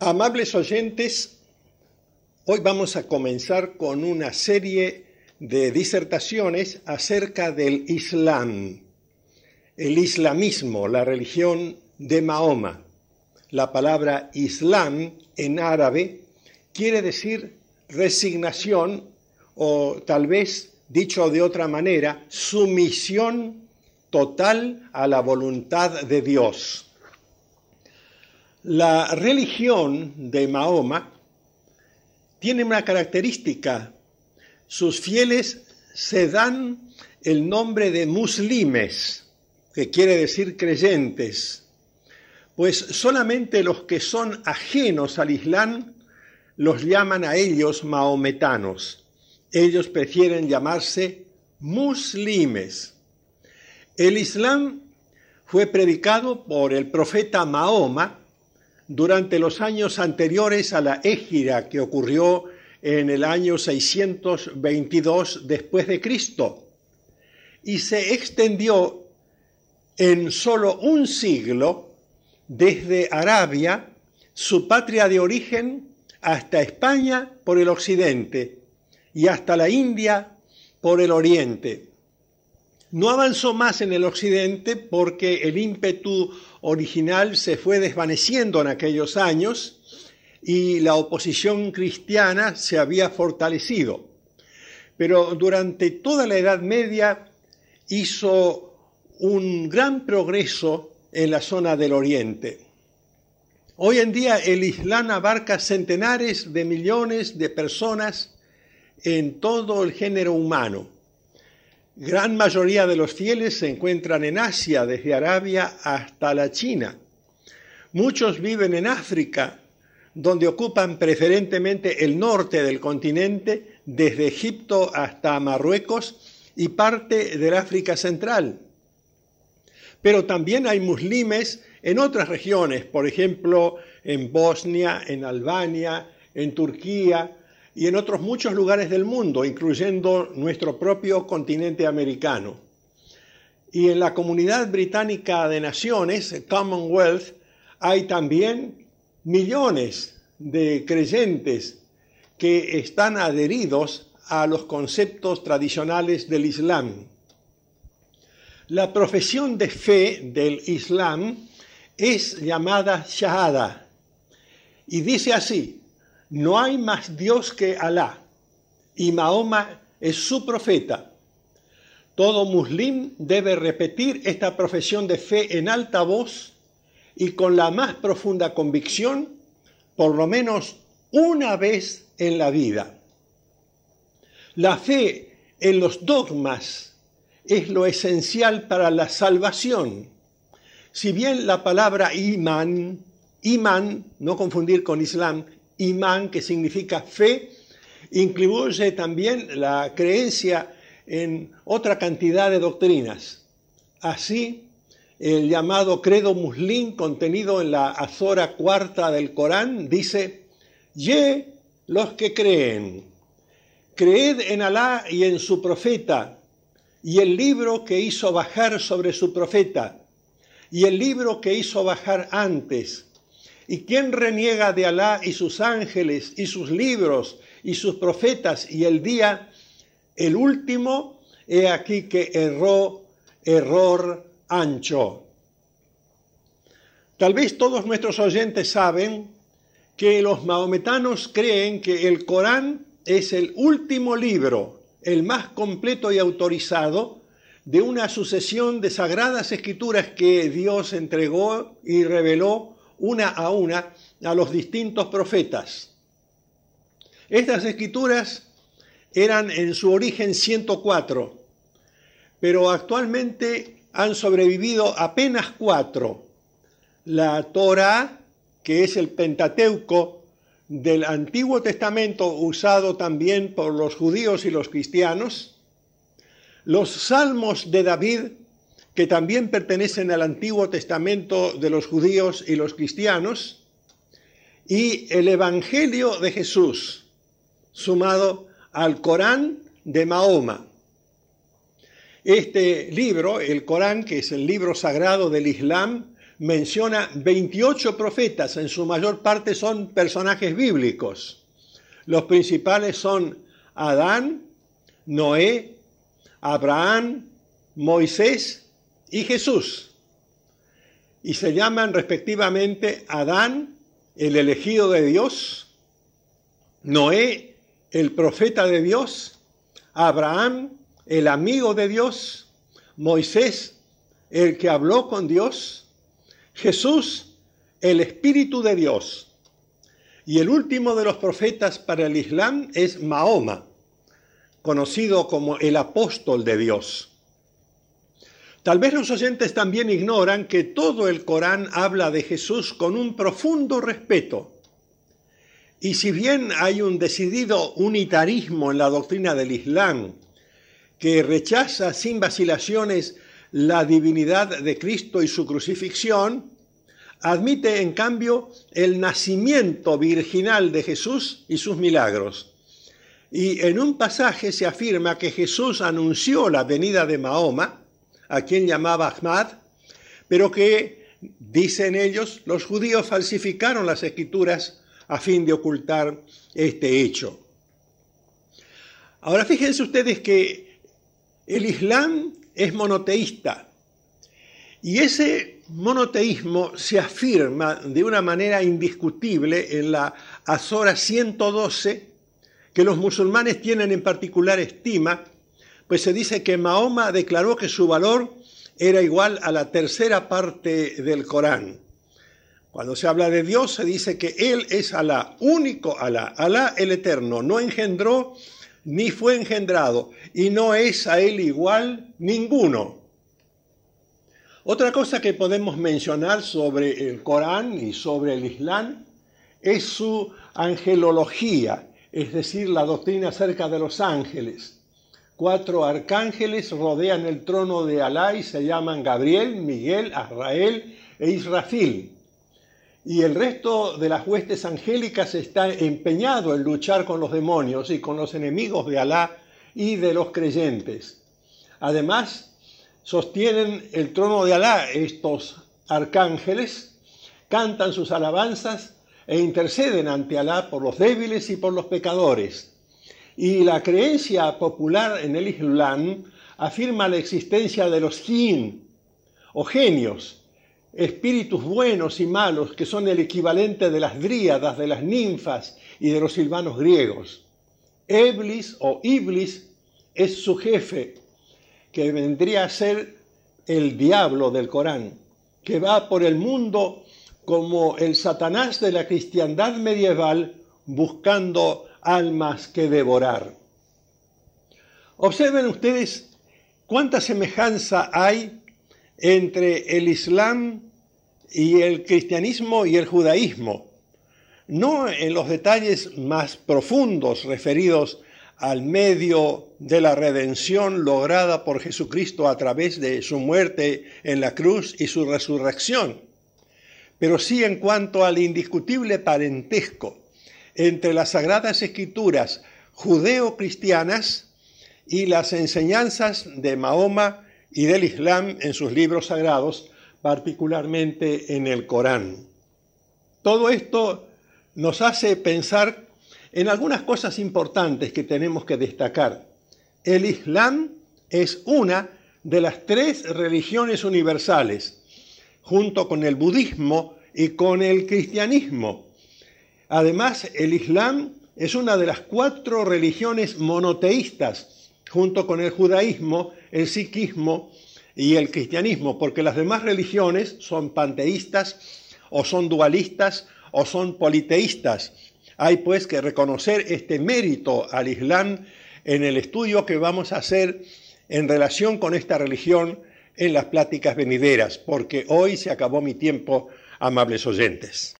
Amables oyentes, hoy vamos a comenzar con una serie de disertaciones acerca del Islam, el islamismo, la religión de Mahoma. La palabra Islam en árabe quiere decir resignación o tal vez, dicho de otra manera, sumisión total a la voluntad de Dios. La religión de Mahoma tiene una característica. Sus fieles se dan el nombre de muslimes, que quiere decir creyentes, pues solamente los que son ajenos al Islam los llaman a ellos maometanos. Ellos prefieren llamarse muslimes. El Islam fue predicado por el profeta Mahoma durante los años anteriores a la égira que ocurrió en el año 622 después de Cristo y se extendió en solo un siglo desde Arabia, su patria de origen, hasta España por el occidente y hasta la India por el oriente. No avanzó más en el occidente porque el ímpetu original se fue desvaneciendo en aquellos años y la oposición cristiana se había fortalecido. Pero durante toda la Edad Media hizo un gran progreso en la zona del Oriente. Hoy en día el Islam abarca centenares de millones de personas en todo el género humano gran mayoría de los fieles se encuentran en Asia, desde Arabia hasta la China. Muchos viven en África, donde ocupan preferentemente el norte del continente, desde Egipto hasta Marruecos y parte del África Central. Pero también hay muslimes en otras regiones, por ejemplo, en Bosnia, en Albania, en Turquía, y en otros muchos lugares del mundo, incluyendo nuestro propio continente americano. Y en la comunidad británica de naciones, Commonwealth, hay también millones de creyentes que están adheridos a los conceptos tradicionales del Islam. La profesión de fe del Islam es llamada Shahada y dice así, no hay más Dios que Alá y Mahoma es su profeta. Todo muslim debe repetir esta profesión de fe en alta voz y con la más profunda convicción, por lo menos una vez en la vida. La fe en los dogmas es lo esencial para la salvación. Si bien la palabra imán, imán, no confundir con islam, imán, que significa fe, incluye también la creencia en otra cantidad de doctrinas. Así, el llamado credo muslín contenido en la azora cuarta del Corán dice, Ye los que creen, creed en Alá y en su profeta, y el libro que hizo bajar sobre su profeta, y el libro que hizo bajar antes, ¿Y quién reniega de Alá y sus ángeles y sus libros y sus profetas y el día? El último, he aquí que erró, error ancho. Tal vez todos nuestros oyentes saben que los maometanos creen que el Corán es el último libro, el más completo y autorizado, de una sucesión de sagradas escrituras que Dios entregó y reveló una a una a los distintos profetas. Estas escrituras eran en su origen 104, pero actualmente han sobrevivido apenas cuatro. La Torah, que es el Pentateuco del Antiguo Testamento usado también por los judíos y los cristianos, los Salmos de David, que también pertenecen al Antiguo Testamento de los judíos y los cristianos, y el Evangelio de Jesús, sumado al Corán de Mahoma. Este libro, el Corán, que es el libro sagrado del Islam, menciona 28 profetas, en su mayor parte son personajes bíblicos. Los principales son Adán, Noé, Abraham, Moisés y Jesús. Y se llaman respectivamente Adán, el elegido de Dios, Noé, el profeta de Dios, Abraham, el amigo de Dios, Moisés, el que habló con Dios, Jesús, el Espíritu de Dios. Y el último de los profetas para el Islam es Mahoma, conocido como el apóstol de Dios. Tal vez los oyentes también ignoran que todo el Corán habla de Jesús con un profundo respeto. Y si bien hay un decidido unitarismo en la doctrina del Islam, que rechaza sin vacilaciones la divinidad de Cristo y su crucifixión, admite en cambio el nacimiento virginal de Jesús y sus milagros. Y en un pasaje se afirma que Jesús anunció la venida de Mahoma, a quien llamaba Ahmad, pero que, dicen ellos, los judíos falsificaron las escrituras a fin de ocultar este hecho. Ahora fíjense ustedes que el Islam es monoteísta. Y ese monoteísmo se afirma de una manera indiscutible en la Azora 112, que los musulmanes tienen en particular estima, pues se dice que Mahoma declaró que su valor era igual a la tercera parte del Corán. Cuando se habla de Dios se dice que Él es Alá, único Alá, Alá el Eterno, no engendró ni fue engendrado, y no es a él igual ninguno. Otra cosa que podemos mencionar sobre el Corán y sobre el Islam es su angelología, es decir, la doctrina acerca de los ángeles. Cuatro arcángeles rodean el trono de Alá y se llaman Gabriel, Miguel, Azrael e Israfil y el resto de las huestes angélicas está empeñado en luchar con los demonios y con los enemigos de Alá y de los creyentes. Además, sostienen el trono de Alá estos arcángeles, cantan sus alabanzas e interceden ante Alá por los débiles y por los pecadores. Y la creencia popular en el Islam afirma la existencia de los jinn o genios, espíritus buenos y malos que son el equivalente de las dríadas, de las ninfas y de los silvanos griegos. Eblis o Iblis es su jefe, que vendría a ser el diablo del Corán, que va por el mundo como el Satanás de la cristiandad medieval buscando almas que devorar. Observen ustedes cuánta semejanza hay entre el Islam y el cristianismo y el judaísmo, no en los detalles más profundos referidos al medio de la redención lograda por Jesucristo a través de su muerte en la cruz y su resurrección, pero sí en cuanto al indiscutible parentesco entre las sagradas escrituras judeo-cristianas y las enseñanzas de Mahoma y del Islam en sus libros sagrados, particularmente en el Corán. Todo esto nos hace pensar en algunas cosas importantes que tenemos que destacar. El Islam es una de las tres religiones universales, junto con el budismo y con el cristianismo. Además, el Islam es una de las cuatro religiones monoteístas, junto con el judaísmo, el sikhismo y el cristianismo, porque las demás religiones son panteístas o son dualistas o son politeístas. Hay pues que reconocer este mérito al Islam en el estudio que vamos a hacer en relación con esta religión en las pláticas venideras, porque hoy se acabó mi tiempo, amables oyentes.